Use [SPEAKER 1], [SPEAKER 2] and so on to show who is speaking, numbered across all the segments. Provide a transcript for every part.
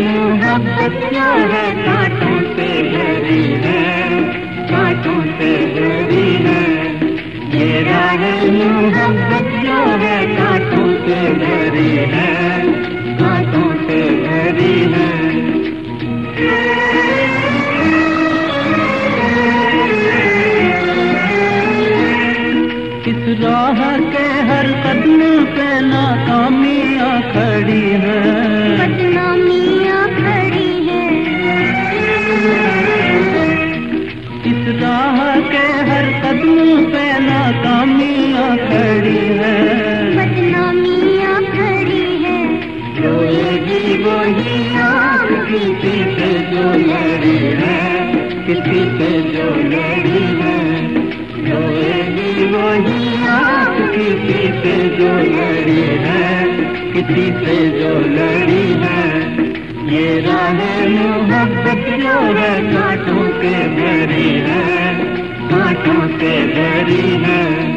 [SPEAKER 1] मोहब्बत क्या है राह मोहब्बत जो है कांटों से भरी है
[SPEAKER 2] खड़ी है।
[SPEAKER 1] बदनामियाँ खड़ी है। रोएगी वही किसी से जो लड़ी है। किसी से जो लड़ी है। रोएगी वही आँख किसी से जो लड़ी है। किसी से जो लड़ी है। ये राह मोहब्बत जो है कांटों से भरी है। कांटों से भरी है।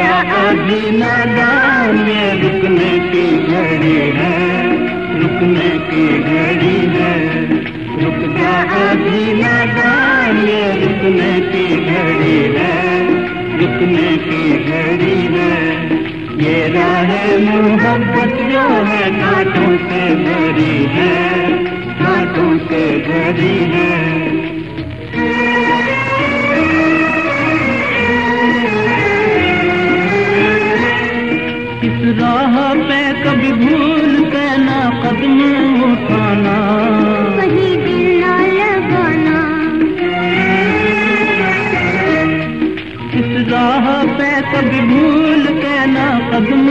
[SPEAKER 2] जा अभी नादान ये रुकने की घड़ी है, रुकने की घड़ी है। रुक जा अभी नादान ये रुकने की घड़ी है, रुकने की घड़ी है। ये राह मोहब्बत जो है कांटों से भरी है कांटों से भरी है। कभी भूल के ना कदम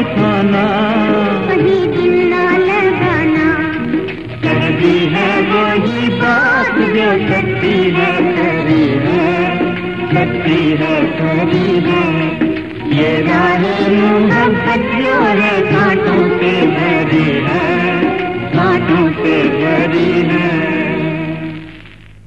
[SPEAKER 2] उठाना।
[SPEAKER 1] वही दिल ना लगाना।
[SPEAKER 2] करती है वही बात जो करती है करी है। करती है करी है। ये राही मोहब्बत जो है कांटों